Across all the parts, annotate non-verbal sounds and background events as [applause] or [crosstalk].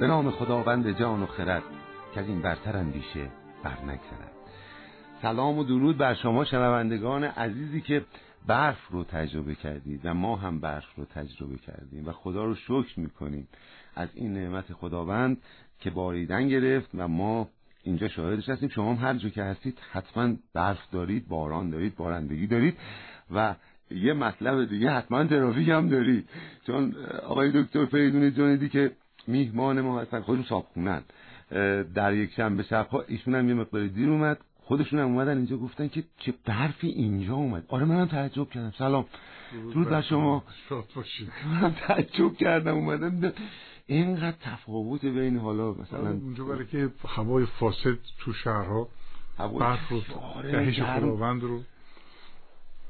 به نام خداوند جان و خرد که از این برتر اندیشه بر نگذرد. سلام و درود بر شما شنوندگان عزیزی که برف رو تجربه کردید و ما هم برف رو تجربه کردیم و خدا رو شکر می‌کنیم. از این نعمت خداوند که باریدن گرفت و ما اینجا شاهدش هستیم. شما هم هر جا که هستید حتما برف دارید باران دارید بارندگی دارید و یه مطلب دیگه حتما ترافیک هم دارید. چون آقای دکتر فریدون جاندی که میهمان ما هستن خودشون صابخونن. در یک شنبه شبها ایشون هم یه مقدار دیر اومد. خودشون هم اومدن اینجا گفتن که چه برفی اینجا اومد. آره منم تعجب کردم. سلام. درود بر شما. منم تعجب کردم اومدم. اینقدر تفاوت بین حالا مثلا اونجا برای که هوای فاسد تو شهرها برف رو دهش خداوند رو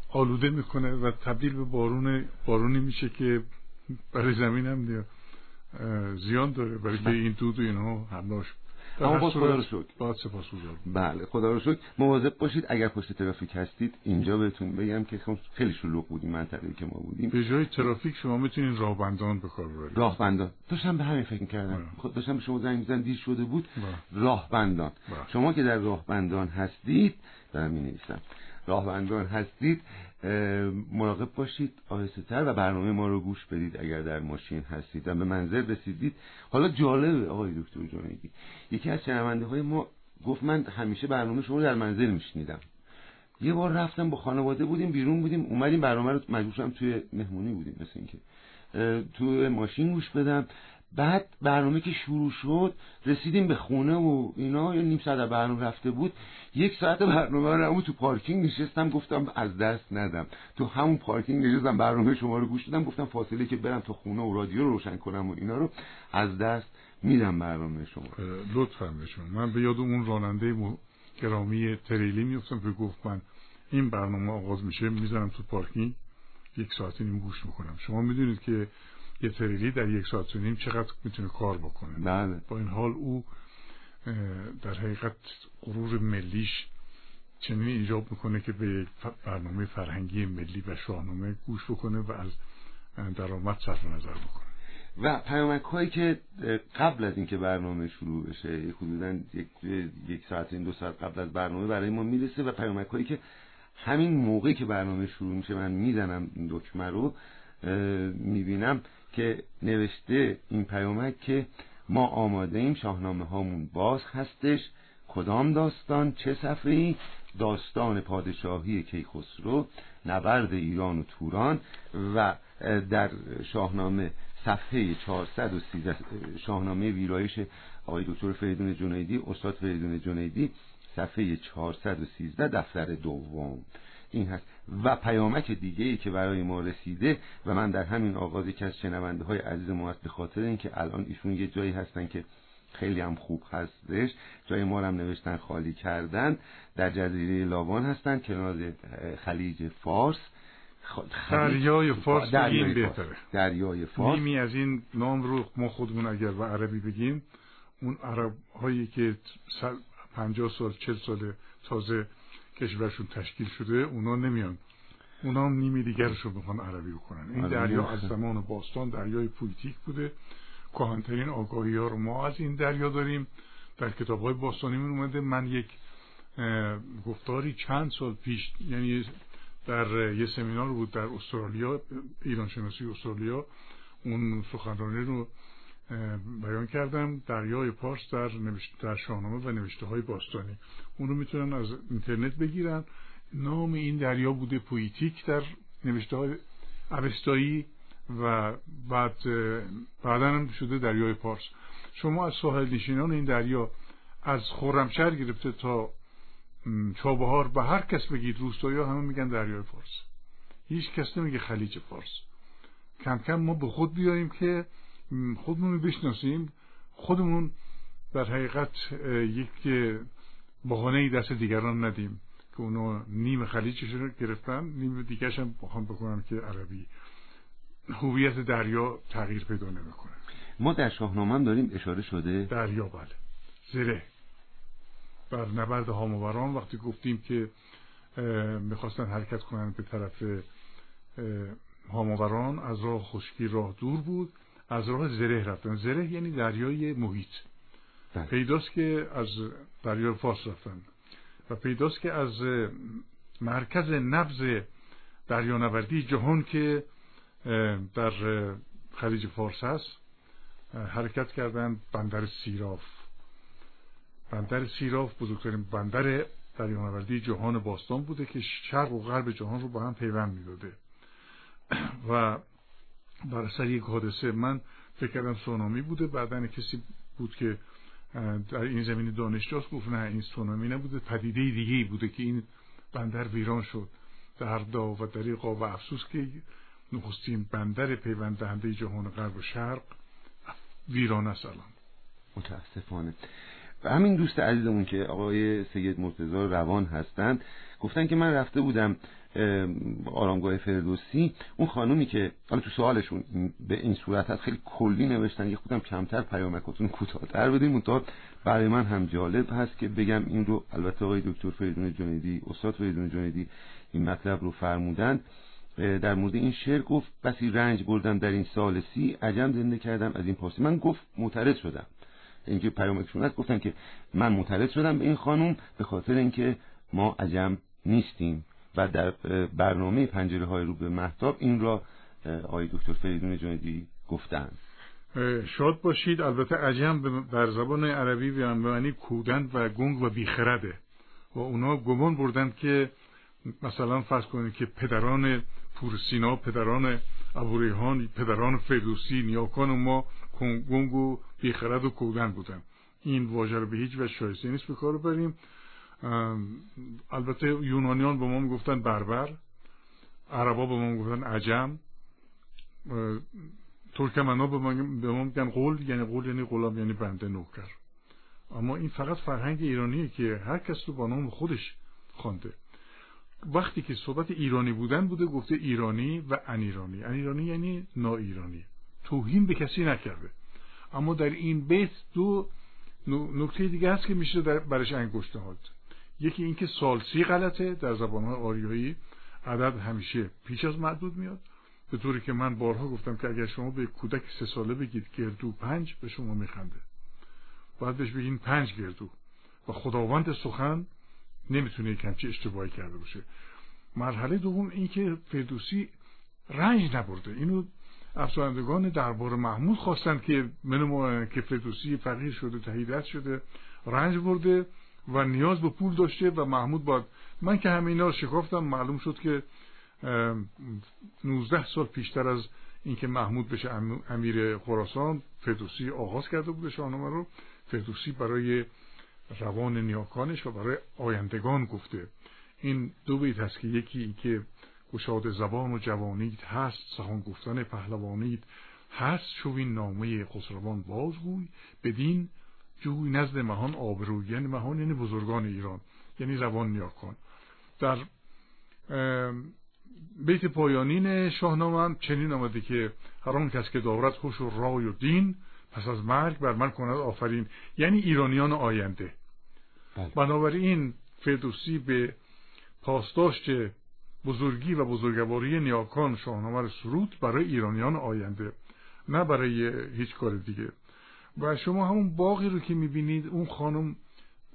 آلوده می‌کنه و تبدیل به بارون بارونی میشه که برای زمین هم زیان داره برای که این دود و اینها همراش اما باز خدا رو شکر. باید سپاس بله خدا رو شکر. مواظب باشید اگر پشت ترافیک هستید اینجا بهتون بگم که خیلی شلوغ بودیم منطقه‌ای که ما بودیم. به جای ترافیک شما می‌تونید راهبندان به کار ببرید راهبندان. داشتم به همین فکر کردم خود داشتم به شما زنگ می‌زنم دیر شده بود. راهبندان. شما که در راهبندان هستید دارم می‌نویسم. راهبندان هستید مراقب باشید آهسته تر و برنامه ما رو گوش بدید اگر در ماشین هستید و به منزل رسیدید. حالا جالبه آقای دکتر جانگی یکی از شنونده های ما گفت من همیشه برنامه شما رو در منزل میشنیدم. یه بار رفتم با خانواده بودیم بیرون بودیم اومدیم برنامه رو مجبورم توی مهمونی بودیم مثل اینکه تو ماشین گوش بدم. بعد برنامه که شروع شد رسیدیم به خونه و اینا یه نیم ساعت برنامه رفته بود. یک ساعت برنامه رو تو پارکینگ نشستم گفتم از دست ندم. تو همون پارکینگ نشستم برنامه شما رو گوش دادم گفتم فاصله که برم تو خونه و رادیو رو روشن کنم و اینا رو از دست میدم برنامه شما. لطفا بشون من به یاد اون راننده گرامی تریلی میفتم که گفت من این برنامه آغاز میشه می‌زنم تو پارکینگ. یک ساعتی نیم گوش می‌کنم. شما می‌دونید که یه تریلی در یک ساعت و نیم چقدر می‌تونه کار بکنه بله. با این حال او در حقیقت غرور ملیش چنین ایجاب می‌کنه که به برنامه فرهنگی ملی و شاهنامه گوش بکنه و از درآمد صرف نظر بکنه و پیامک هایی که قبل از اینکه برنامه شروع بشه حدودا یک یک ساعت این دو ساعت قبل از برنامه برای ما می‌رسه و پیامک هایی که همین موقعی که برنامه شروع میشه من می‌زنم دکمه رو می‌بینم که نوشته این پیامک که ما آماده ایم شاهنامه هامون باز هستش. کدام داستان؟ چه صفحه‌ای؟ داستان پادشاهی کیخسرو نبرد ایران و توران و در شاهنامه صفحه 413 شاهنامه ویرایش آقای دکتر فریدون جنیدی استاد فریدون جنیدی صفحه 413 دفتر دوم. این هست. و پیامک دیگه ای که برای ما رسیده و من در همین آغاز که از شنونده های عزیز ما هست به خاطر اینکه الان ایشون یه جایی هستن که خیلی هم خوب هستش. جای ما هم نوشتن خالی کردن. در جزیره لاوان هستن کنار خلیج فارس. دریای فارس دریای بهتره. دریای فارس. نیمی از این نام رو ما خودمون اگر به عربی بگیم اون عرب هایی که پنجاه سال چل سال تازه کشورشون تشکیل شده اونا نمیان. اونا هم نیمی دیگرشون می‌خوان عربی بکنن. این دریا از زمان باستان دریای پویتیک بوده. کهانترین آگاهی ها رو ما از این دریا داریم. در کتاب های باستانی من اومده. من یک گفتاری چند سال پیش یعنی در یه سمینار بود در استرالیا ایران شناسی استرالیا اون سخنرانی رو بیان کردم دریای پارس در, در شاهنامه و نوشته های باستانی. اون رو می‌تونن از اینترنت بگیرن. نام این دریا بوده پویتیک در نوشته های عوستایی و بعد بعدا هم شده دریای پارس. شما از ساحل نشینان این دریا از خورمشهر گرفته تا چابهار به هر کس بگید روستایی همه میگن دریای پارس. هیچ کس نمیگه خلیج پارس. کم کم ما به خود بیاییم که خودمون رو بشناسیم. خودمون در حقیقت یک بهانه دست دیگران ندیم که اونا نیم خلیجش رو گرفتن نیم دیگرش هم بخوام بکنن که عربی. هویت دریا تغییر پیدا نمی‌کنه. ما در شاهنامه هم داریم اشاره شده. دریا بله. زره. بر نبرد هاموران وقتی گفتیم که می‌خواستن حرکت کنن به طرف هاموران از راه خشکی راه دور بود. از راه زره رفتن. زره یعنی دریای محیط. بله. پیداست که از دریای فارس رفتن. و پیداست که از مرکز نبز دریانوردی جهان که در خلیج فارس هست حرکت کردن بندر سیراف. بندر سیراف بزرگترین بندر دریانوردی جهان باستان بوده که شرق و غرب جهان رو با هم پیوند می‌داده. [clears throat] و بر اثر یک حادثه. من فکر کردم سونامی بوده بعدا کسی بود که در این زمین دانشجاست گفت نه این سونامی نبوده پدیده دیگه بوده که این بندر ویران شد. دردا و دریقا و افسوس که نخستین بندر پیوند دهنده جهان غرب و شرق ویران است الان. متاسفانه. و همین دوست عزیزمون که آقای سید مرتضی روان هستند گفتن که من رفته بودم آرامگاه فردوسی. اون خانومی که حالا تو سوالشون به این صورت هست خیلی کلی نوشتن یه خودم کمتر پیامکاتون کوتاه‌تر بدیم تا برای من هم جالب هست که بگم این رو البته آقای دکتر فریدون جنیدی استاد فریدون جنیدی این مطلب رو فرمودند در مورد این شعر گفت بسی رنج بردم در این سال سی عجم زنده کردم از این پاسی من گفت معترض شدم. اینکه پیامکشون هست گفتن که من معترض شدم به این خانوم به خاطر اینکه ما عجم نیستیم. و در برنامه پنجره های رو به محتاب این را آقای دکتر فریدون جندی گفتن شاد باشید. البته عجم در زبان عربی به معنی کودند و گنگ و بیخرده. و اونا گمان بردن که مثلا فرض کنید که پدران پورسینا پدران ابوریحان پدران فردوسی نیاکان ما گنگ و بیخرد و کودن بودن این واژه رو به هیچ وجه شایسته نیست به کار بریم البته یونانیان به ما می‌گفتن بربر عربا به ما می‌گفتن عجم ترکمنا به ما میگن قول یعنی قول یعنی غلام یعنی بنده نوکر. اما این فقط فرهنگ ایرانیه که هر کس رو با نام خودش خوانده. وقتی که صحبت ایرانی بودن بوده گفته ایرانی و ان ایرانی ان ایرانی یعنی نا ایرانی توهین به کسی نکرده. اما در این بیت دو نکته دیگه هست که میشه برش انگشت نهاد یکی اینکه سالسی غلطه در زبانهای آریایی عدد همیشه پیش از معدود میاد. به طوری که من بارها گفتم که اگر شما به کودک سه ساله بگید گردو پنج به شما میخنده. باید بهش بگین پنج گردو. و خداوند سخن نمی‌تونه یک همچی اشتباهی کرده باشه. مرحله دوم اینکه فردوسی رنج نبرده. اینو افسرندگان دربار محمود خواستند که من که فردوسی فقیر شده تهیدت شده رنج برده. و نیاز به پول داشته و محمود باید من که همه اینا رو شکافتم معلوم شد که 19 سال پیشتر از اینکه محمود بشه امیر خراسان فردوسی آغاز کرده بوده شاهنامه رو. فردوسی برای روان نیاکانش و برای آیندگان گفته. این دو بیت هست که یکی اینکه گشاد زبان و جوانید هست سخن گفتن پهلوانید هست. شوین نامه خسروان بازگوی بدین جوی نزد مهان آبروی یعنی مهان یعنی بزرگان ایران یعنی زبان نیاکان. در بیت پایانین شاهنامه هم چنین آمده که هر آن کس که دارد خوش و رای و دین پس از مرگ بر من کند آفرین. یعنی ایرانیان آینده. بله. بنابراین فردوسی به پاسداشت بزرگی و بزرگواری نیاکان شاهنامه رو سرود برای ایرانیان آینده نه برای هیچ کار دیگه. و شما همون باقی رو که می‌بینید اون خانم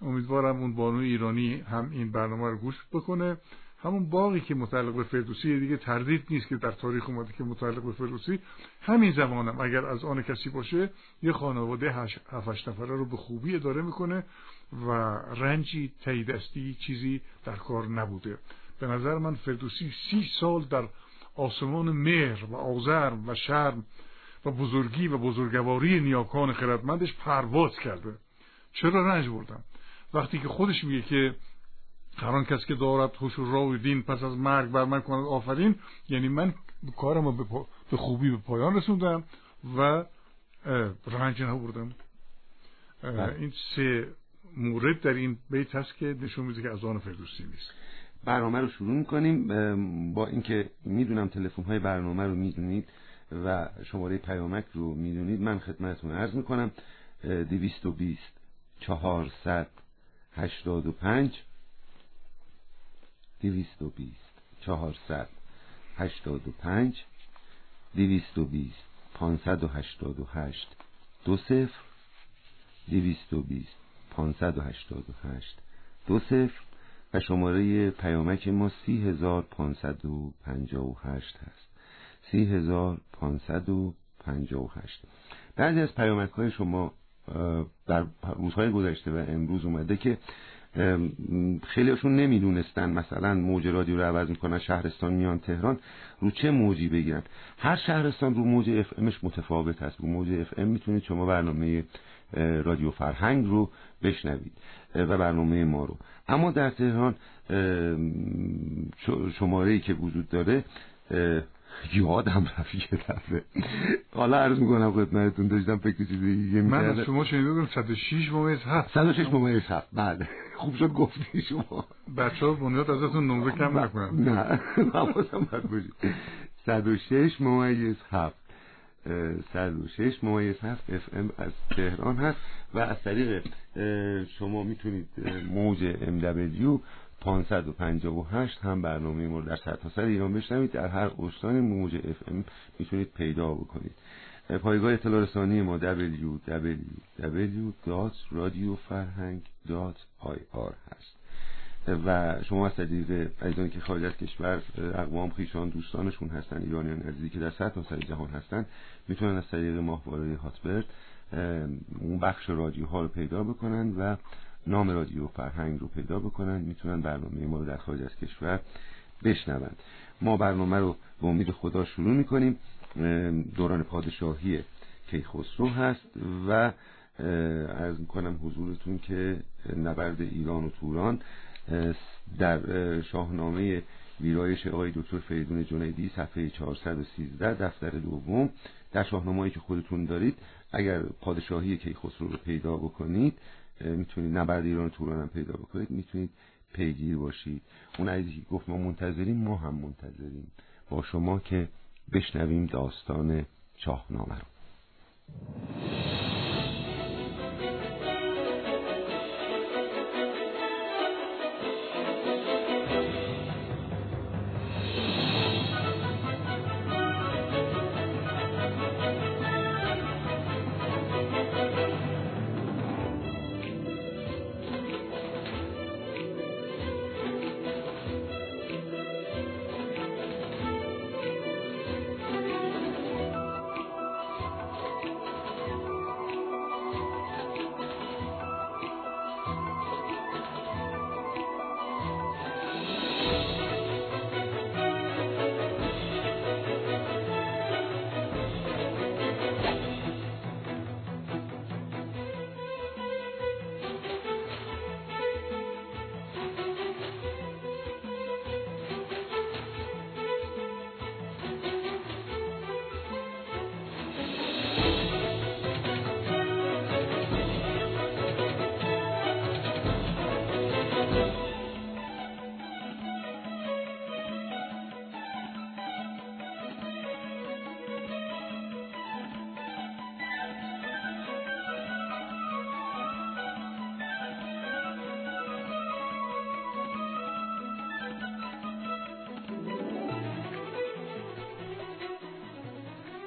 امیدوارم اون بانو ایرانی هم این برنامه رو گوش بکنه. همون باقی که متعلق به فردوسی دیگه تردید نیست که در تاریخ اومده که متعلق به فردوسی. همین زمانم اگر از آن کسی باشه یه خانواده هفتش نفره رو به خوبی اداره می‌کنه و رنجی تاییدستی چیزی در کار نبوده. به نظر من فردوسی سی سال در آسمان مهر و آذر و شرم و بزرگی و بزرگواری نیاکان خردمندش پرواز کرده. چرا رنج بردم وقتی که خودش میگه که هر کس که دارد خوش و راه دین پس از مرگ بر من کند آفرین یعنی من کارم رو به خوبی به پایان رسوندم و رنج نبردم. بله. این سه مورد در این بیت هست که نشون میده که از آن فردوسی نیست. برنامه رو شروع می‌کنیم. با اینکه می‌دونم تلفن های برنامه رو می‌دونید. و شماره پیامک رو می‌دونید من خدمتتون عرض می‌کنم دویست و بیست چهارصد هشتاد و پنج دویست و بیست چهارصد هشتاد و پنج دویست و بیست 588 دو صفر دویست و بیست پانصد و هشتاد و هشت دو صفر و شماره پیامک ما سی هزار پانصد و پنجاه و هشت هست. سی هزار پانصد و پنجاه و هشت. بعضی از پیامک های شما در روزهای گذشته و امروز اومده که خیلیشون نمی‌دونستن مثلا موج رادیو رو عوض می‌کنن شهرستان میان تهران رو چه موجی بگیرن. هر شهرستان رو موج اف امش متفاوت هست رو موج اف ام می‌تونید شما برنامه رادیو فرهنگ رو بشنوید و برنامه ما رو. اما در تهران شماره که وجود داره یادم رفت یه دفعه. حالا عرض می‌کنم خدمتتون داشتم فکر چیزی یه من از شما شنیده بودم 106 ممیز 7 106 ممیز 7 بله. خوب شد گفتی شما. بچه ها بنیاد ازتون نمره کم نکنم نه. حواسم باید باشید 106 ممیز 7 106 ممیز 7 FM از تهران هست و از طریق شما می‌تونید موج MW 558 هم برنامه ما در سرتاسر ایران بشنوید. در هر استان موج FM می‌تونید پیدا بکنید. پایگاه اطلاع رسانی ما www.radiofarhang.ir هست. و شما از طریق ایزانی که خارج از کشور اقوام خیشان دوستانشون هستن ایرانیان عزیزی که در سرتاسر جهان هستن می‌تونن از طریق ماهواره هاتبرد اون بخش رادیو ها رو پیدا بکنن و نام رادیو فرهنگ رو پیدا بکنن می‌تونن برنامه ما رو در خارج از کشور بشنون. ما برنامه رو به امید خدا شروع می‌کنیم. دوران پادشاهی کیخسرو هست و از می‌کنم حضورتون که نبرد ایران و توران در شاهنامه ویرایش آقای دکتر فریدون جنیدی صفحه 413 دفتر دوم. در شاهنامه‌ای که خودتون دارید اگر پادشاهی کیخسرو رو پیدا بکنید می‌تونید نبرد ایران توران هم پیدا بکنید می‌تونید پیگیر باشید. اون عزیزی که گفت ما منتظریم ما هم منتظریم. با شما که بشنویم داستان شاهنامه رو.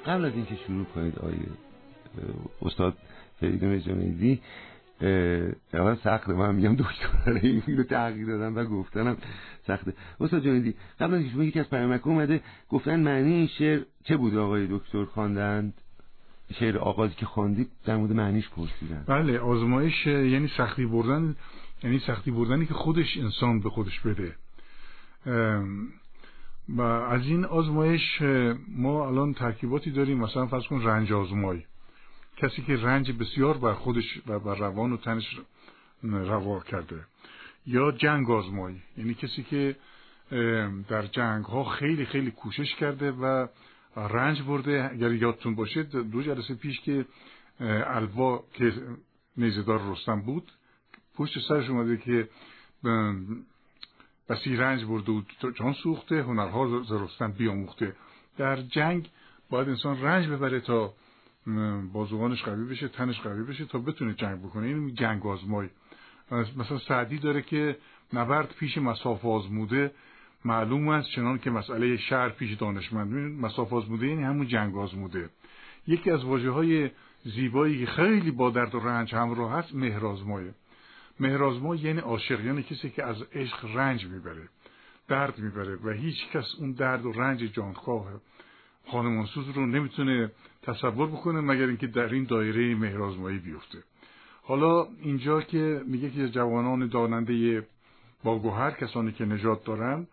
قبل از اینکه شروع کنید آیه استاد فریدون جنیدی اول سخت من میگم دکتر این رو تغییر دادم و گفتنم سخته. استاد جنیدی قبل از اینکه شما یکی از پیامک اومده گفتن معنی این شعر چه بود آقای دکتر خواندند؟ شعر آغازی که خواندید در مورد معنیش پرسیدن. بله آزمایش یعنی سختی بردن یعنی سختی بردنی که خودش انسان به خودش بده. و از این آزمایش ما الان ترکیباتی داریم مثلا فرض کن رنج آزمای. کسی که رنج بسیار بر خودش و بر روان و تنش روا کرده. یا جنگ آزمای یعنی کسی که در جنگ ها خیلی خیلی کوشش کرده و رنج برده. اگر یادتون باشه دو جلسه پیش که الوا که نیزدار رستم بود پشت سرش اومده که بسی رنج برده و جان سوخته هنرها زرستن بیاموخته. در جنگ باید انسان رنج ببره تا بازوانش قوی بشه تنش قوی بشه تا بتونه جنگ بکنه. این جنگ آزمای. مثلا سعدی داره که نبرد پیش مساف آزموده. معلوم است چنان که مسئله شهر پیش دانشمند. مساف آزموده یعنی همون جنگ آزموده. یکی از واجه های زیبایی خیلی با درد و رنج همراه هست مهرازمایه مهرازما یعنی عاشق یعنی کسی که از عشق رنج می‌بره درد می‌بره و هیچ کس اون درد و رنج جانخواه خانمانسوز رو نمی‌تونه تصور بکنه مگر اینکه در این دایره مهرازمایی بیفته. حالا اینجا که میگه که جوانان داننده با کسانی که نجات دارن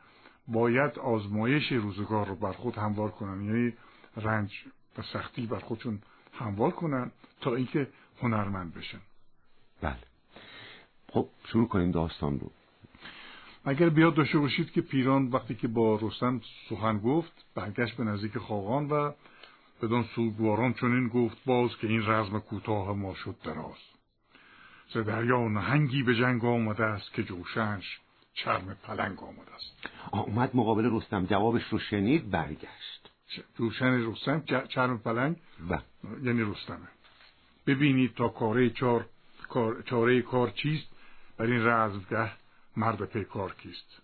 باید آزمایش روزگار رو بر خود هموار کنن یعنی رنج و سختی بر خودشون هموار کنن تا اینکه هنرمند بشن. بله. خب شروع کنیم داستان رو. اگر بیاد داشته باشید که پیران وقتی که با رستم سخن گفت برگشت به نزدیک خاقان و بدان سوگواران چنین گفت باز که این رزم کوتاه ما شد دراز. ز دریا نهنگی به جنگ آمده است که جوشنش چرم پلنگ آمده است. اومد مقابل رستم جوابش رو شنید برگشت. جوشن رستم چرم پلنگ؟ و یعنی رستمه. ببینید تا کاره چار چاره کار چیست. بر این رزمگه مرد پیکار کیست؟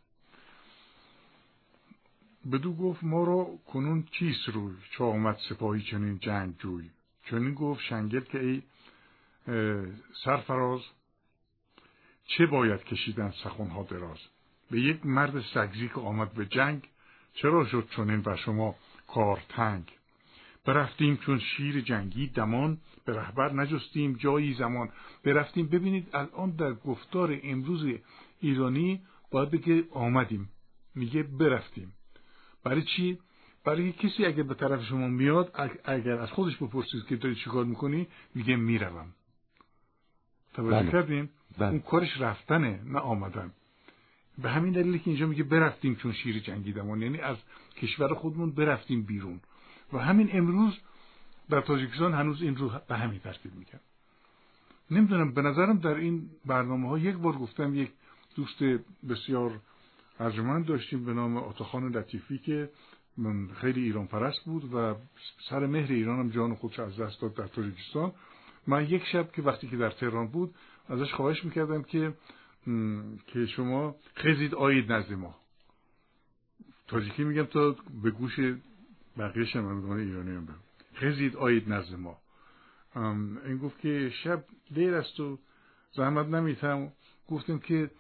بدو گفت ما را کنون چیست روی؟ چه آمد سپاهی چنین جنگ جوی؟ چنین گفت شنگل که ای سرفراز چه باید کشیدن سخونها دراز؟ به یک مرد سگزی که آمد به جنگ چرا شد چنین بر شما کار تنگ؟ برفتیم چون شیر جنگی دمان به رهبر نجستیم جایی زمان. برفتیم. ببینید الان در گفتار امروز ایرانی باید بگه آمدیم. میگه برفتیم. برای چی؟ برای کسی اگر به طرف شما میاد اگر از خودش بپرسید که داری چیکار می‌کنی میگه می‌روم. توجه بله. کردیم بله. اون کارش رفتنه نه آمدن. به همین دلیلی که اینجا میگه برفتیم چون شیر جنگیدمان یعنی از کشور خودمون برفتیم بیرون. و همین امروز در تاجیکستان هنوز این رو به همین ترتیب میکن نمی‌دونم به نظرم در این برنامه ها یک بار گفتم یک دوست بسیار ارجمند داشتیم به نام آتاخان لطیفی که من خیلی ایران پرست بود و سر مهر ایران هم جان خودش از دست داد در تاجیکستان. من یک شب که وقتی که در تهران بود ازش خواهش می‌کردم که که شما خزید آید نزد ما. تاجیکی میگم تا به گوش بقیه شنوندگان ایرانی هم برم خزید آید نزد ما. این گفت که شب دیر است و زحمت نمیتم گفتم که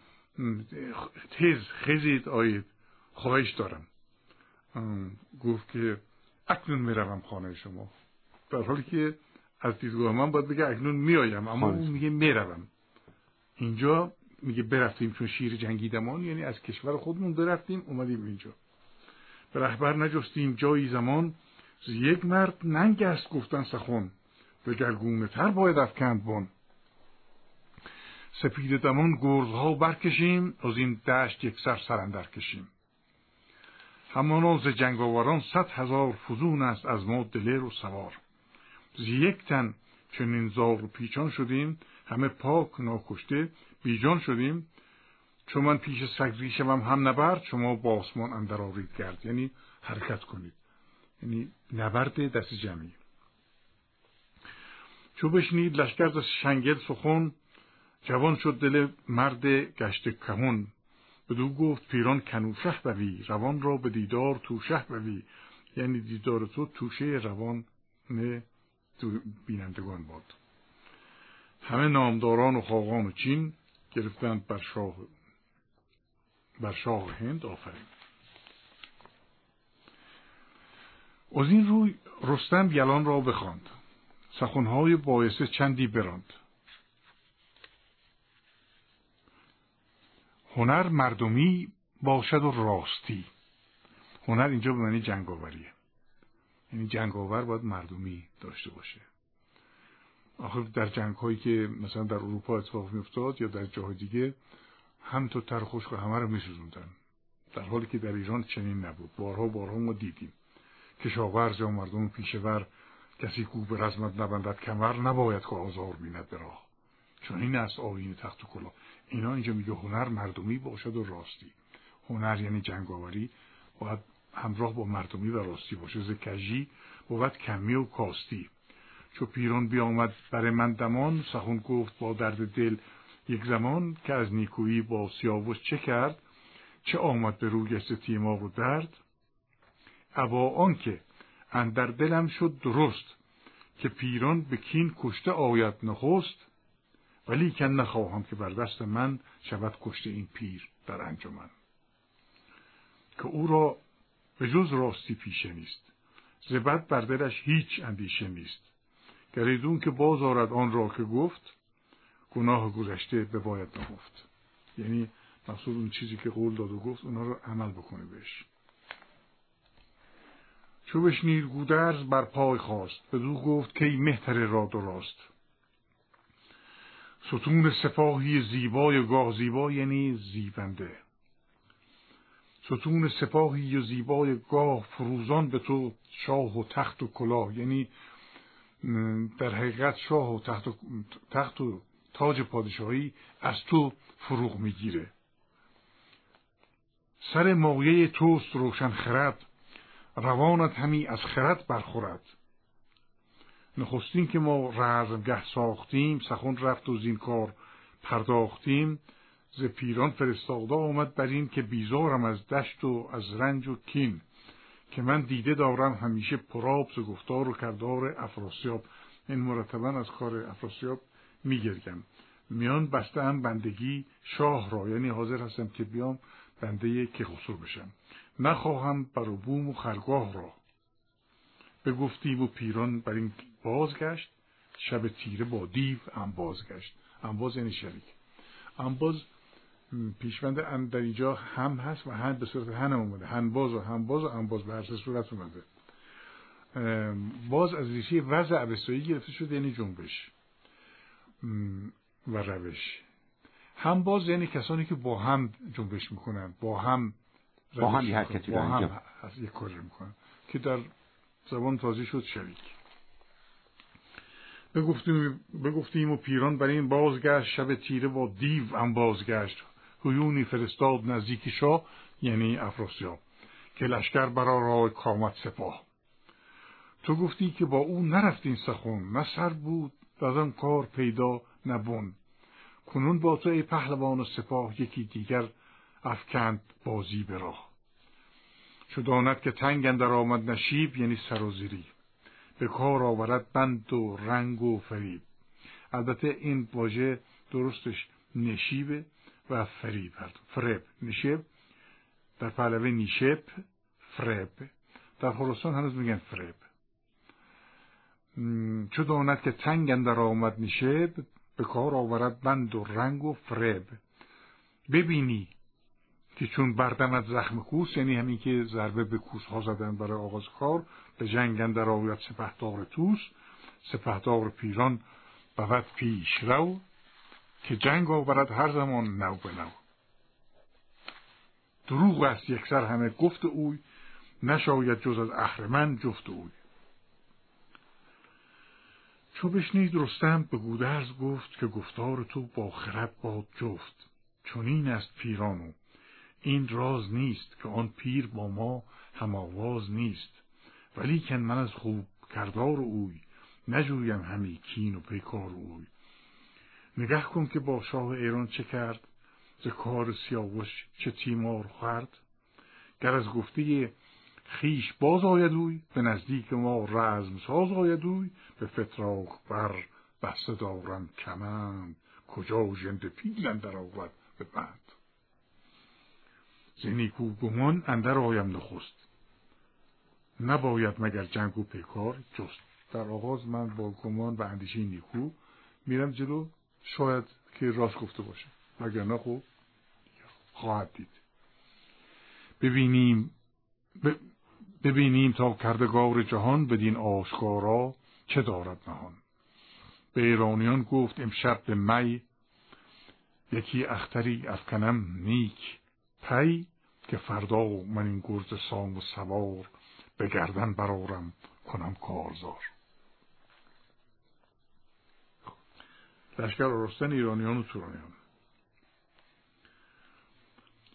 تیز خزید آید. خواهش دارم. گفت که اکنون می‌روم خانه شما. در حالی که از دیدگاه من باید بگه اکنون میایم اما اون میگه می‌روم. اینجا میگه برفتیم چون شیر جنگیدمان یعنی از کشور خودمون برفتیم اومدیم اینجا. به رهبر نجستیم جایی زمان یک مرد ننگ است گفتن سخن به گلگونه تر باید افکند بون سپید دمان گرزها برکشیم از این دشت یک سر سرندر کشیم. همانا ز جنگاوران صد هزار فزون است از ما دلیر و سوار. ز یک تن چنین زار و پیچان شدیم همه پاک ناکشته بیجان شدیم چون من پیش سگزی شوم هم نبرد شما با آسمان اندر آرید کرد یعنی حرکت کنید. یعنی نبرد دست جمعی. چو بشنید لشکر از شنگل سخن جوان شد دل مرد گشت کهون بدو گفت پیران کنوشه بوی روان را به دیدار توشه بوی. یعنی دیدار تو توشه روان بینندگان باد. همه نامداران و خاقان و چین گرفتند بر شاه بر شاه هند آفرین از این روی رستم یلان را بخواند. سخنهای باعثه چندی براند. هنر مردمی باشد و راستی. هنر اینجا به معنی جنگاوریه. یعنی جنگاور باید مردمی داشته باشه. آخر در جنگ هایی که مثلا در اروپا اتفاق میافتاد یا در جاهای دیگه هم تو تر خشک همه رو میسوزوندن. در حالی که در ایران چنین نبود. بارها بارها ما دیدیم. کشاورز یا مردم پیشور کسی کو به رزمت نبندد کمر نباید که آزار بیند به راه. چون این است آیین تخت و کلا اینا اینجا میگه هنر مردمی باشد و راستی. هنر یعنی جنگاوری. باید همراه با مردمی و راستی باشه. ز کژی بود کمی و کاستی. چو پیران بیامد بر من دمان سخون گفت با درد دل یک زمان که از نیکویی با سیاوش چه کرد؟ چه آمد به روی تیما و درد؟ ابا آنکه اندر دلم شد درست که پیران به کین کشته آید نخست ولی کن نخواهم که بر دست من شود کشته این پیر در انجمن. که او را به جز راستی پیشه نیست زبد بر دلش هیچ اندیشه نیست. گریدون که باز آرد آن را که گفت گناه گذشته به باید نگفت یعنی مقصود اون چیزی که قول داد و گفت اونا رو عمل بکنه بهش. چو بشنید گودرز بر پای خواست. دو گفت که مهتر را درست ستون سپاهی زیبای گاه زیبا یعنی زیبنده. ستون سپاهی و زیبای گاه فروزان به تو شاه و تخت و کلاه. یعنی در حقیقت شاه و تخت و, تخت و تاج پادشاهی از تو فروغ می‌گیره. سر موقعه توست روشن خرد روانت همی از خرد برخورد. نخستین که ما رزمگه ساختیم سخن رفت و زین کار پرداختیم. ز پیران فرستاده آمد بر این که بیزارم از دشت و از رنج و کین که من دیده دارم همیشه پراب ز گفتار و کردار افراسیاب. این مرتبا از کار افراسیاب میگرگم. میان بسته هم بندگی شاه را یعنی حاضر هستم که بیام بنده که خسرو بشم. نخواهم بر بوم و خرگاه را. به گفتیم و پیران بر این بازگشت. شب تیره با دیو هم بازگشت. انباز یعنی شریک. انباز پیشوند در اینجا هم هست و هم به صورت هنم اومده. هنباز و همباز و انباز به هر صورت اومده. باز از ریشه وضع عبستایی گرفته شده یعنی جنبش. و روش. هم باز یعنی کسانی که با هم جنبش می‌کنن با هم با هم یه حرکتی با هم یک کاری می‌کنن که در زبان تازه شد شریک. بگفتیم, بگفتیم و پیران بر این بازگشت شب تیره با دیو هم بازگشت. هیونی فرستاد نزدیک شاه یعنی افراسیاب که لشکر برا راه کامت سپاه. تو گفتی که با او نرفتین سخون نه سر بود از آن کار پیدا نبون. کنون با تو ای پهلوان و سپاه یکی دیگر افکند بازی به راه. چو داند که تنگ اندر آمد نشیب یعنی سر و به کار آورد بند و رنگ و فریب. البته این واژه درستش نشیبه و فریب. فریب. نشیب. در پهلوی نیشب فریب. در خراسان هنوز میگن فریب. چو داند که تنگ اندر آمد نشب به کار آورد بند و رنگ و فریب. ببینی که چون بردمت زخم کوس یعنی همین که ضربه به کوس ها زدن برای آغاز کار به جنگ اندر آید سپهدار توس سپهدار پیران بود پیش رو که جنگ آورد هر زمان نو به نو. دروغ است یکسر همه گفت اوی نشاید جز از اهرمن جفت اوی. چو بشنید رستم به گودرز گفت که گفتار تو با خرد باد جفت. چنین است پیرانو این راز نیست که آن پیر با ما هم آواز نیست. ولی کن من از خوب کردار اوی نجویم همی کین و پیکار اوی. نگه کن که با شاه ایران چه کرد ز کار سیاوش چه تیمار خورد. گر از گفته خیش باز آید اوی به نزدیک ما رزم ساز آید اوی به فتراک بر بسته دارم کمند کجا ژنده پیل اندر آورد به بند. ز نیکو گمان اندر آیم نخست. نباید مگر جنگ و پیکار جست. در آغاز من با گمان و اندیشه نیکو میرم جلو شاید که راست گفته باشه. مگر نه خب خواهد دید. ببینیم ببینیم تا کردگار جهان بدین آشکارا چه دارد نهان. به ایرانیان گفت امشب به می یکی اختری افکنم نیک پی که فردا من این گرز سام و سوار به گردن برارم کنم کارزار. لشکر آرستن ایرانیان و تورانیان.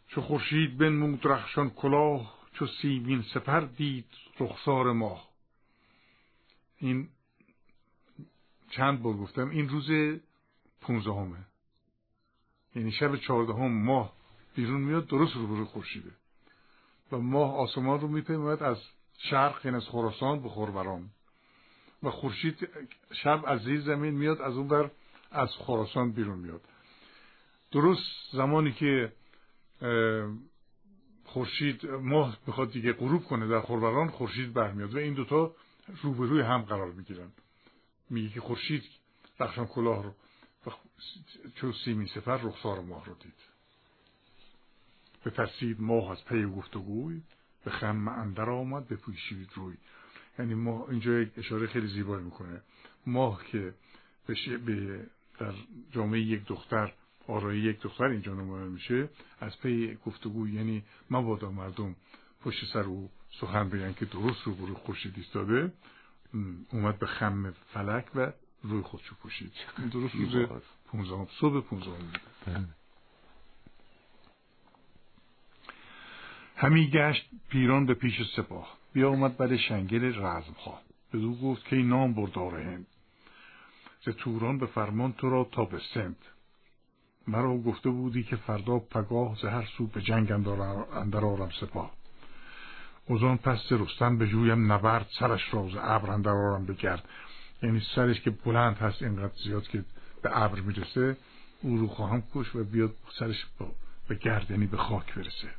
چو خورشید بنمود رخشان کلاه چو سیمین سپر دید رخسار ماه این چند بار گفتم؟ این روز پونزدهمه. یعنی شب چهاردهم ماه بیرون میاد درست رو روی خورشیده. و ماه آسمان رو میپیمد از شرق یعنی از خراسان به خوروران. و خورشید شب از زیر زمین میاد از اون بر از خراسان بیرون میاد. درست زمانی که خورشید ماه می‌خواد دیگه غروب کنه در خوروران خورشید برمیاد و این دوتا روبروی هم قرار می‌گیرن. میگه که خورشید رخشان کلاه رو چو سیمین سفر رخسار ماه رو دید. به ترسید ماه از پی گفتگوی به خم اندر آمد به پوشید روی. یعنی ماه اینجا یک اشاره خیلی زیبایی می‌کنه. ماه که به در جامعه یک دختر آرایی یک دختر اینجا نمایان میشه از پی گفتگو یعنی مبادا مردم پشت سر او سخن بگن که درست رو برو خورشید ایستاده اومد به خم فلک و روی خودشو پوشید. درست روز پونزام صبح پونزام بله. همی گشت پیران به پیش سپاه. بیا اومد بعد شنگل رزم خواه دو گفت که نام برداره هند ز توران به فرمان تو را تا به سند مرا گفته بودی که فردا پگاه ز هر سو به جنگ اندر آرم سپاه. اوزان پس رستم به جویم نبرد سرش را ز ابر اندر آرم بگرد یعنی سرش که بلند هست اینقدر زیاد که به ابر می‌رسه او رو خواهم کش و بیاد سرش به گرد یعنی به خاک برسه.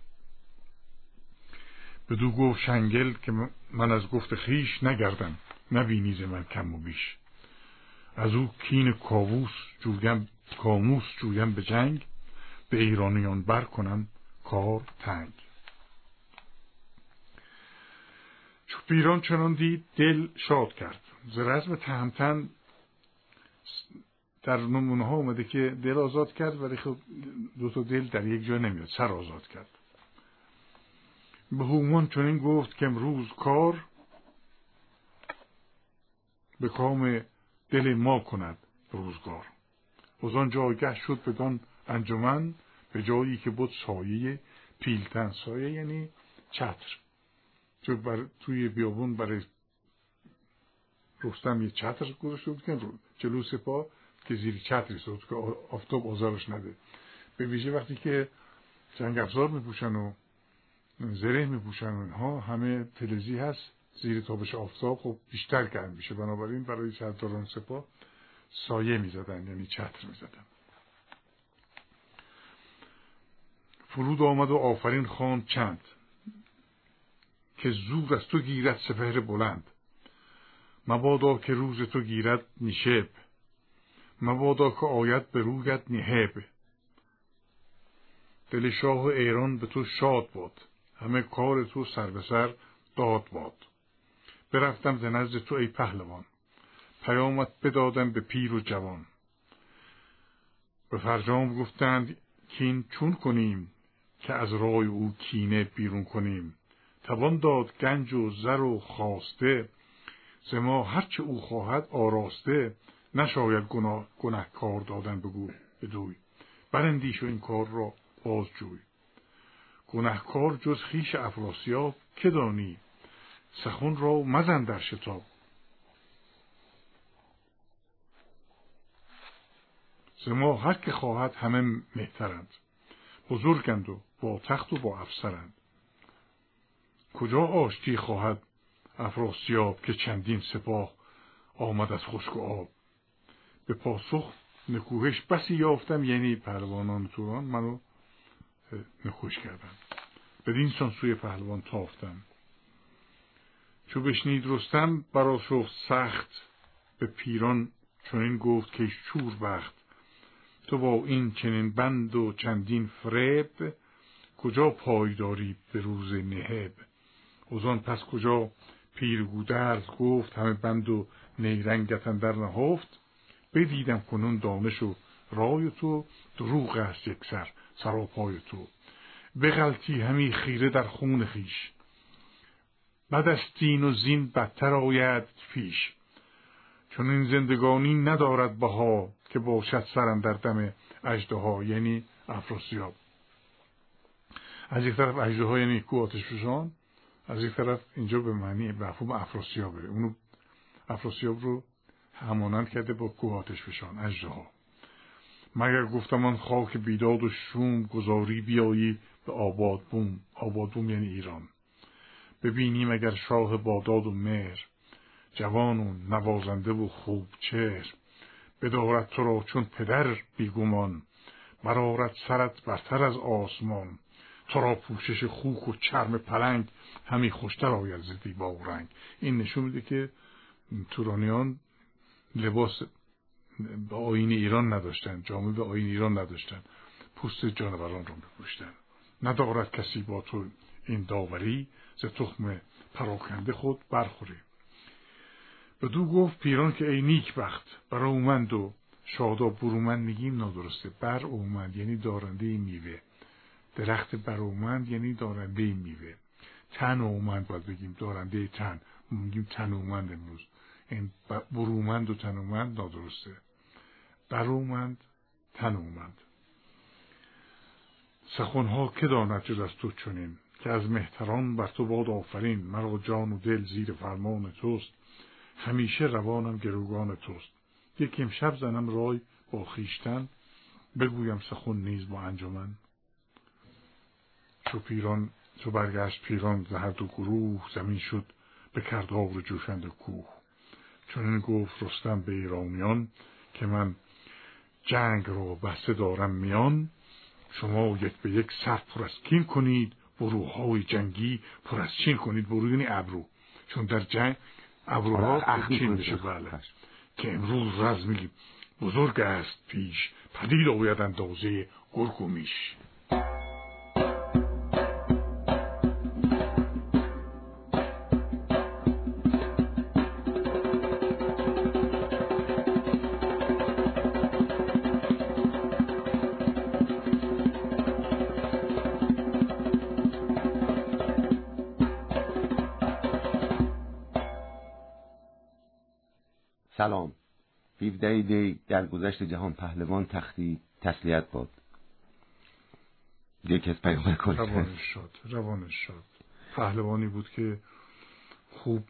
بدو گفت شنگل که من از گفت خیش نگردم نبینی من کم و بیش. از او کین کاووس جویم کاموس جویم به جنگ به ایرانیان بر کنم کار تنگ. پیران چنان دید دل شاد کرد. ز رزم تهمتن در نمونه ها اومده که دل آزاد کرد ولی خب دو تا دل در یک جا نمیاد سر آزاد کرد. به هومان چنین گفت که امروز کار به کام دل ما کند روزگار. از آن جایگه شد بدان انجمن به جایی که بود سایه پیلتن سایه یعنی چتر. چون بر توی بیابون برای رستم یه چتر گذاشته بود که جلو سپاه که زیر چتری سود که آفتاب آزارش نده. به ویژه وقتی که جنگ افزار میپوشن و زره میپوشن و همه فلزی هست زیر تابش آفتاب خب بیشتر گرم میشه. بنابراین برای سرداران سپاه سایه می‌زدن یعنی چتر می‌زدن. فرود آمد و آفرین خان چند که زور از تو گیرد سپهر بلند. مبادا که روز تو گیرد نیشب مبادا که آید به رویت نیهب دل شاه ایران به تو شاد بود همه کار تو سر به سر داد باد. برفتم ز نزد تو ای پهلوان. پیامت بدادم به پیر و جوان. به فرجام گفتند کین چون کنیم که از رای او کینه بیرون کنیم. توان داد گنج و زر و خواسته. ز ما هرچه او خواهد آراسته. نشاید گناه کار دادن بگو بدوی. برندیش و این کار را بازجوی. گنهکار جز خیش افراسیاب که دانی؟ سخن را مزن در شتاب. ز ما هر که خواهد همه مهترند. بزرگند و با تخت و با افسرند. کجا آشتی خواهد افراسیاب که چندین سپاه آمد از خشک و آب؟ به پاسخ نکوهش بسی یافتم یعنی پهلوانان توران منو نکوش کردن بدین سان سوی پهلوان تافتم. چو بشنید رستم برا شفت سخت به پیران چنین گفت که چور بخت تو با این چنین بند و چندین فریب کجا پایداری به روز نهب؟ اوزان پس کجا پیر گودرز گفت همه بند و نیرنگت در نهفت. بدیدم کنون دانش و رای تو دروغ است یک سر سراپای تو. بغلطی همی خیره در خون خیش. بعد از دین و زین بدتر آید پیش. چون این زندگانی ندارد بها که باشد سرم در دم اجده یعنی افراسیاب. از یک طرف اجده ها یعنی کو آتش از یک طرف اینجا به معنی مفهوم افراسیابه. اونو افراسیاب رو همانند کرده با کوه آتش اجده ها مگر گفتم آن خاک بیداد و شوم گذاری بیایی به آباد بوم آباد بوم یعنی ایران. ببینیم اگر شاه باداد و مهر جوان و نوازنده و خوب چهر بدارد تو را چون پدر بیگمان برارد سرت برتر از آسمان. تو را پوشش خوک و چرم پلنگ همی خوشتر آید ز دیبا و رنگ. این نشون میده که تورانیان لباس به آین ایران نداشتن جامعه به آین ایران نداشتن پوست جانوران رو میپوشتن. ندارد کسی با تو این داوری ز تخم پراکنده خود برخوری دو گفت پیران که ای نیک بخت بر اومند و شادا برومند میگیم نادرسته بر اومند یعنی دارنده میوه. درخت برومند یعنی دارنده میوه. تن اومند باید بگیم دارنده تن. میگیم تن اومند امروز. این برومند و تن اومند نادرسته. برومند تن اومند. سخنها که داند جز از تو چنین؟ که از مهتران بر تو باد آفرین. مرا جان و دل زیر فرمان توست. همیشه روانم گروگان توست. یک امشب زنم رای با خیشتن بگویم سخن نیز با انجمن. چو پیران چو برگشت پیران ز هر دو گروه زمین شد به کردار جوشند کوه. چون این گفت رستم به ایرانیان که من جنگ رو بسته دارم میان. شما یک به یک سر پر از کین کنید بروهای جنگی پر از چین کنید برو یعنی ابرو. چون در جنگ ابروها آره، چین بشه بله. که امروز رزمی بزرگ است پیش. پدید آید اندازه گرگ و میش. سلام. 17 دی در گذشت جهان پهلوان تختی تسلیت باد. یکی از پیامبر روانش شد روانش شد پهلوانی بود که خوب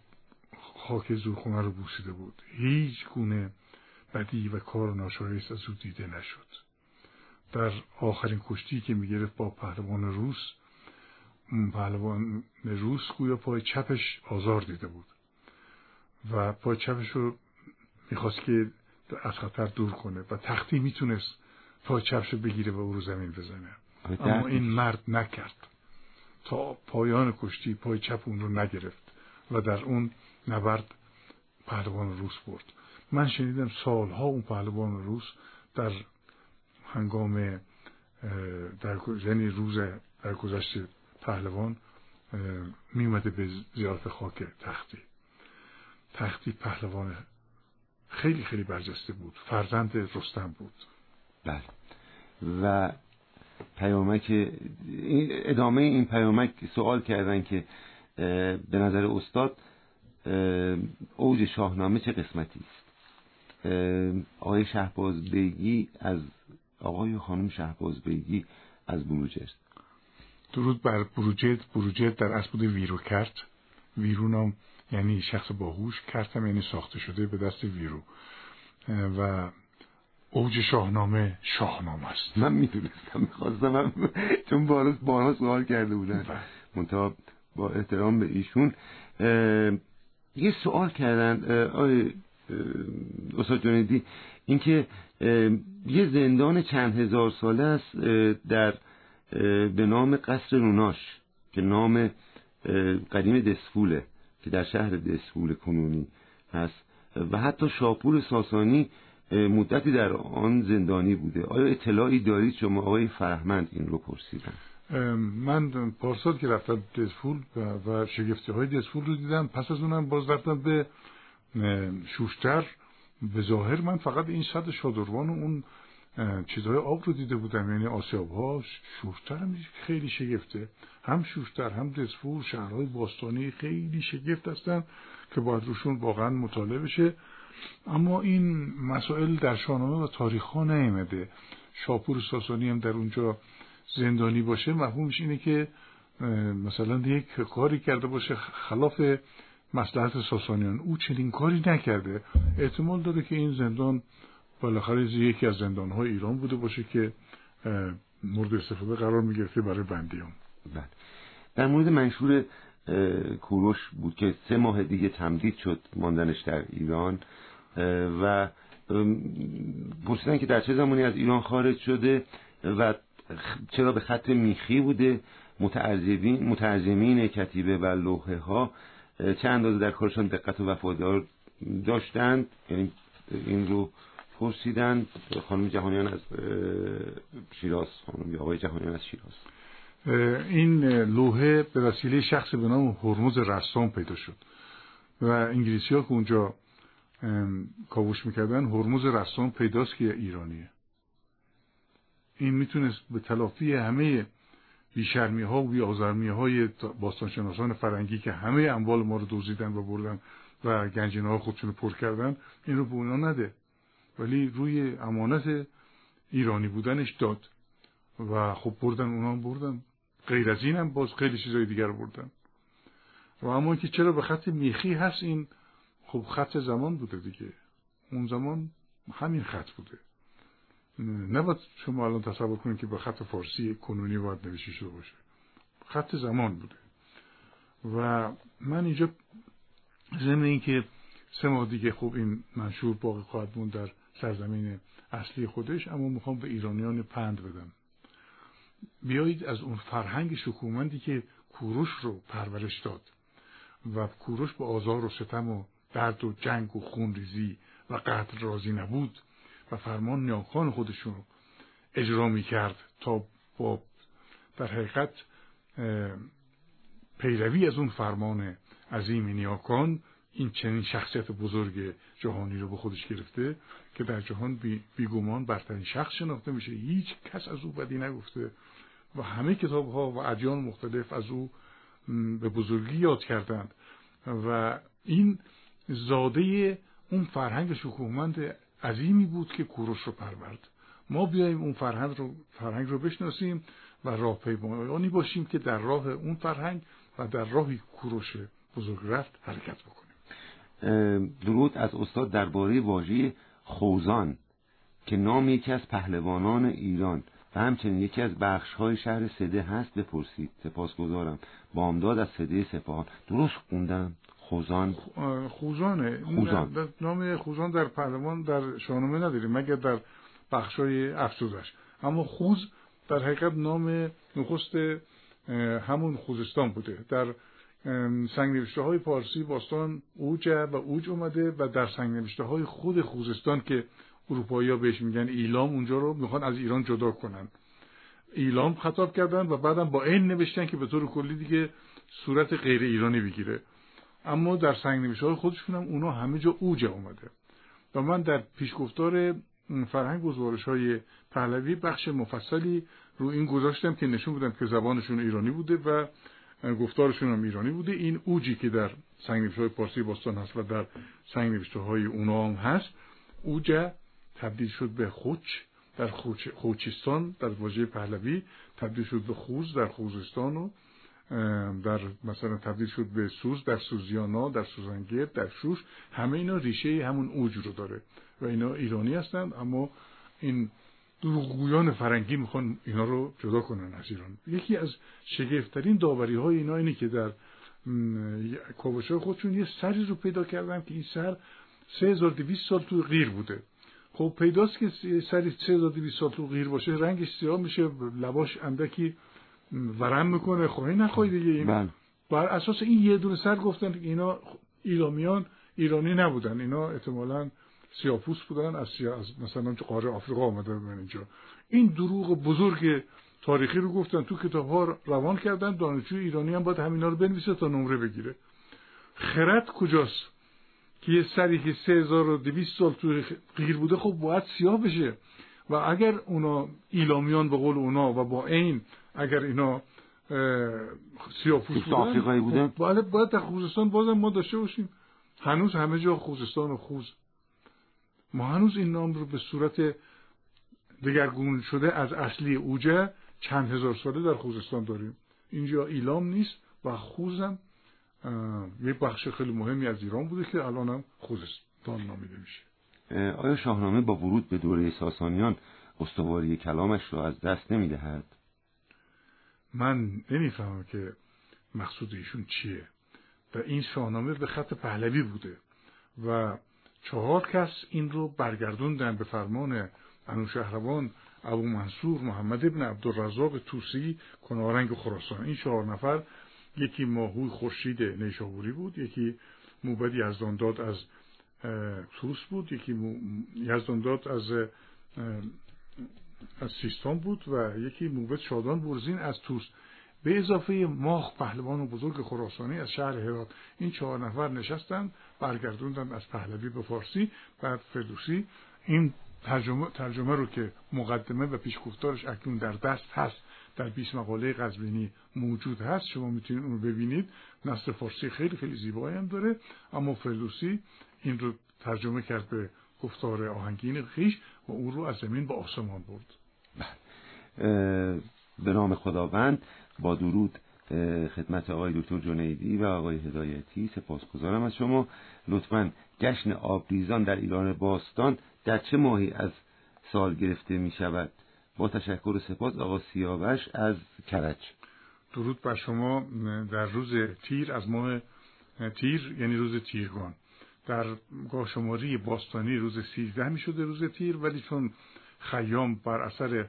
خاک زورخونه رو بوسیده بود. هیچ گونه بدی و کار ناشایست از او دیده نشد. در آخرین کشتی که می‌گرفت با پهلوان روس پهلوان روس گویا پای چپش آزار دیده بود. و پای چپش رو می‌خواست که از خطر دور کنه و تختی می‌تونست پای چپشو بگیره و او رو زمین بزنه. اما این مرد نکرد. تا پایان کشتی پای چپ اون رو نگرفت و در اون نبرد پهلوان روس برد. من شنیدم سالها اون پهلوان روس در هنگام در یعنی روز در گذشت پهلوان میومده به زیارت خاک تختی. تختی پهلوان خیلی خیلی برجسته بود. فرزند رستم بود. بله. و پیامک ادامه این پیامک سوال کردن که به نظر استاد اوج شاهنامه چه قسمتی است؟ آقای شهباز بیگی از آقای خانم شهباز بیگی از بروجرد. درود بر بروجرد. بروجرد در اصل بوده ویرو کرد. ویرو نام یعنی شخص باهوش کرتم یعنی ساخته شده به دست ویرو. و اوج شاهنامه شاهنامه است. من می‌دونستم می‌خواستم چون بارا بارها سوال کرده بودن. بله. منتها با احترام به ایشون یه سوال کردن آقای استاد جنیدی. اینکه یه زندان چند هزار ساله است در به نام قصر روناش که نام قدیم دسفوله که در شهر دسفول کنونی هست و حتی شاپور ساسانی مدتی در آن زندانی بوده. آیا اطلاعی دارید شما آقای فرهمند این رو پرسیدن؟ من پارسال که رفتم دسفول و شگفتی های دسفول رو دیدم. پس از اونم باز رفتم به شوشتر. به ظاهر من فقط این صد شادروان و اون چیزهای آب رو دیده بودم یعنی آسیاب ها شوشتر هم خیلی شگفته. هم شوشتر هم دسفور شهرهای باستانی خیلی شگفت هستن که باید روشون واقعا مطالعه بشه. اما این مسائل در شاهنامه و تاریخ ها نیمده شاپور ساسانی هم در اونجا زندانی باشه مفهومش اینه که مثلا یک کاری کرده باشه خلاف مسلحت ساسانیان. او چنین کاری نکرده. احتمال داره که این زندان بالاخره یکی از زندانهای ایران بوده باشه که مورد استفاده قرار می‌گرفته برای بندیان. بله. در مورد منشور کوروش بود که سه ماه دیگه تمدید شد ماندنش در ایران و پرسیدن که در چه زمانی از ایران خارج شده و چرا به خط میخی بوده. متعجبین مترجمین کتیبه و لوحه ها چه اندازه در کارشان دقت و وفادار داشتند؟ یعنی این رو پرسیدن خانم جهانیان از شیراز خانم آقای جهانیان از شیراز. این لوحه به وسیله شخص به نام هرمز رسام پیدا شد. و انگلیسی ها که اونجا کاوش می‌کردن هرمز رسام پیداست که ایرانیه. این می‌تونست به تلافی همه بیشرمی ها و بیازرمی های باستانشناسان فرنگی که همه اموال ما رو دوزیدن و بردن و گنجینه ها خودشون پر کردن این رو به اونا نده. ولی روی امانت ایرانی بودنش داد. و خب بردن اونا بردن. غیر از این هم باز خیلی چیزای دیگر بردن. و اما که چرا به خط میخی هست این خب خط زمان بوده دیگه. اون زمان همین خط بوده. نباید شما الان تصور کنید که به خط فارسی کنونی باید نوشته شده باشه. خط زمان بوده. و من اینجا ضمن اینکه سه ماه دیگه خوب این منشور باقی خواهد موند در سرزمین اصلی خودش اما می‌خوام به ایرانیان پند بدم. بیایید از اون فرهنگ شکومندی که کوروش رو پرورش داد و کوروش به آزار و ستم و درد و جنگ و خونریزی و قتل راضی نبود و فرمان نیاکان خودشون رو اجرا می کرد تا با در حقیقت پیروی از اون فرمان عظیم نیاکان این چنین شخصیت بزرگ جهانی رو به خودش گرفته که در جهان بی بیگمان برترین شخص شناخته میشه. هیچ کس از او بدی نگفته و همه کتاب ها و ادیان مختلف از او به بزرگی یاد کردند. و این زاده اون فرهنگ شکوهمند عظیمی بود که کوروش رو پرورد. ما بیایم اون فرهنگ رو, فرهنگ رو بشناسیم و راه پیمایانی باشیم که در راه اون فرهنگ و در راهی کوروش بزرگ رفت حرکت بکنیم درود از استاد درباره واژه خوزان که نام یکی از پهلوانان ایران. و همچنین یکی از بخش های شهر سده هست بپرسید. سپاسگزارم. بامداد از سده سپاهان. درست خوندم؟ خوزان؟ خوزانه. خوزان. نام خوزان در پهلوان در شاهنامه نداریم مگر در بخشای افسودش اما خوز در حقیقت نام نخست همون خوزستان بوده. در سنگ نوشته های پارسی باستان اوجه و اوج اومده و در سنگ نوشته های خود خوزستان که اروپایی ها بهش میگن ایلام اونجا رو می‌خوان از ایران جدا کنن. ایلام خطاب کردن و بعدم با این نوشتن که به طور کلی دیگه صورت غیر ایرانی بگیره. اما در سنگ نوشته های خودشون هم اونا همه جا اوجه اومده. و من در پیشگفتار فرهنگ گزارش های پهلوی بخش مفصلی رو این گذاشتم که نشون بدم که زبانشون ایرانی بوده و گفتارشون هم ایرانی بوده. این اوجی که در سنگ های پارسی باستان هست و در سنگ های اونا هم هست اوجه تبدیل شد به خوچ در خوچ، خوچستان در واژه پهلوی تبدیل شد به خوز در خوزستان و در مثلا تبدیل شد به سوز در سوزیانا در سوزنگر در شوش. همه اینا ریشه همون اوج رو داره و اینا ایرانی هستند. اما این دروغگویان فرنگی می‌خوان اینا رو جدا کنن از ایران. یکی از شگفتترین داوری های اینا اینه که در کابوش های خودشون یه سری رو پیدا کردن که این سر 3200 سال تو غیر بوده. خب پیداست که سری 3200 سال تو غیر باشه رنگش سیاه میشه لباش اندکی ورم می‌کنه خب نخواهی دیگه. این بله. بر اساس این یه دونه سر گفتن که اینا ایرامیان ایرانی نبودن. اینا احتمالا سیاپوس بودن از, سیا... از مثلا تو قاره آفریقا آمده بودن اینجا. این دروغ بزرگ تاریخی رو گفتن تو کتاب ها روان کردن دانشجوی ایرانی هم باید همینا رو بنویسه تا نمره بگیره. خرد کجاست؟ که یه سری که 3200 سال تو غیر بوده خب باید سیاه بشه. و اگر اونا ایلامیان به قول اونا و با این اگر اینا سیاپوس بودن خب باید, باید در خوزستان بازم ما داشته باشیم. هنوز همه جا خوزستان و خوز ما هنوز این نام رو به صورت دگرگون شده از اصلی اوجه چند هزار ساله در خوزستان داریم. اینجا ایلام نیست و خوزم یک بخش خیلی مهمی از ایران بوده که الان هم خوزستان نامیده میشه. آیا شاهنامه با ورود به دوره ساسانیان استواری کلامش را از دست نمی‌دهد؟ من نمی‌فهمم که مقصود ایشون چیه. و این شاهنامه به خط پهلوی بوده و چهار کس این رو برگردوندن به فرمان انوشهروان ابو منصور محمد ابن عبدالرزاق توسی کنارنگ خراسان. این چهار نفر یکی ماهوی خورشید نیشابوری بود یکی موبدی یزدانداد از توس بود یکی یزدانداد از از سیستان بود و یکی موبد شادان برزین از توس به اضافه ماخ پهلوان و بزرگ خراسانی از شهر هرات. این چهار نفر نشستن برگردوندن از پهلوی به فارسی بعد فردوسی. این ترجمه, ترجمه رو که مقدمه و پیشگفتارش اکنون در دست هست در 20 مقاله قزوینی موجود هست. شما می‌تونید اون رو ببینید. نصر فارسی خیلی خیلی زیبایی هم داره. اما فردوسی این رو ترجمه کرد به گفتار آهنگین خیش و او رو از زمین به آسمان برد. به نام خداوند. با درود خدمت آقای دکتر جنیدی و آقای هدایتی سپاسگزارم از شما. لطفا جشن آبریزان در ایران باستان در چه ماهی از سال گرفته می شود؟ با تشکر و سپاس آقا سیاوش از کرج. درود بر شما. در روز تیر از ماه تیر یعنی روز تیرگان. در گاهشماری باستانی روز سیزده می شده روز تیر ولی چون خیام بر اثر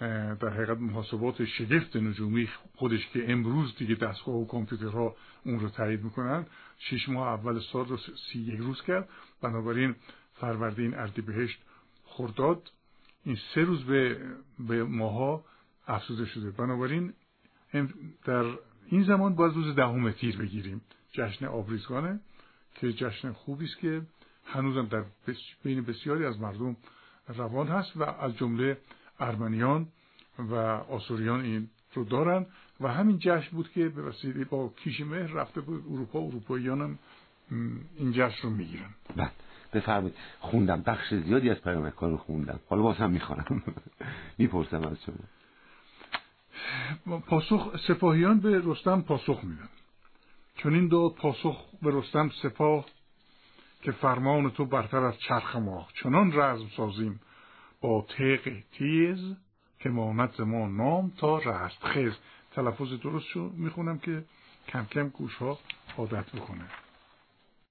در حقیقت محاسبات شگفت نجومی خودش که امروز دیگه دستگاه و کامپیوترها اون رو تایید می‌کنن شش ماه اول سال رو سی یک روز کرد. بنابراین فروردین اردیبهشت خرداد این سه روز به, به ماها افزوده شده. بنابراین در این زمان باید روز دهم تیر بگیریم. جشن آبریزگانه که جشن خوبی است که هنوزم در بین بسیاری از مردم روان هست و از جمله ارمنیان و آسوریان این رو دارن و همین جشن بود که به وسیله با کیش مهر رفته بود اروپا اروپاییان هم این جشن رو می‌گیرن. بله بفرمایید. خوندم. بخش زیادی از پیامکار رو خوندم. حالا باز هم می‌خوانم [laughs] می‌پرسم از شما. پاسخ سپاهیان به رستم پاسخ میدن. چون این داد پاسخ به رستم سپاه که فرمان تو برتر از چرخ ماه چنان رزم سازیم با تیغ تیز که ماند ما نام تا رست خیز تلفظ درست شو. می‌خونم که کم کم گوش ها عادت بکنه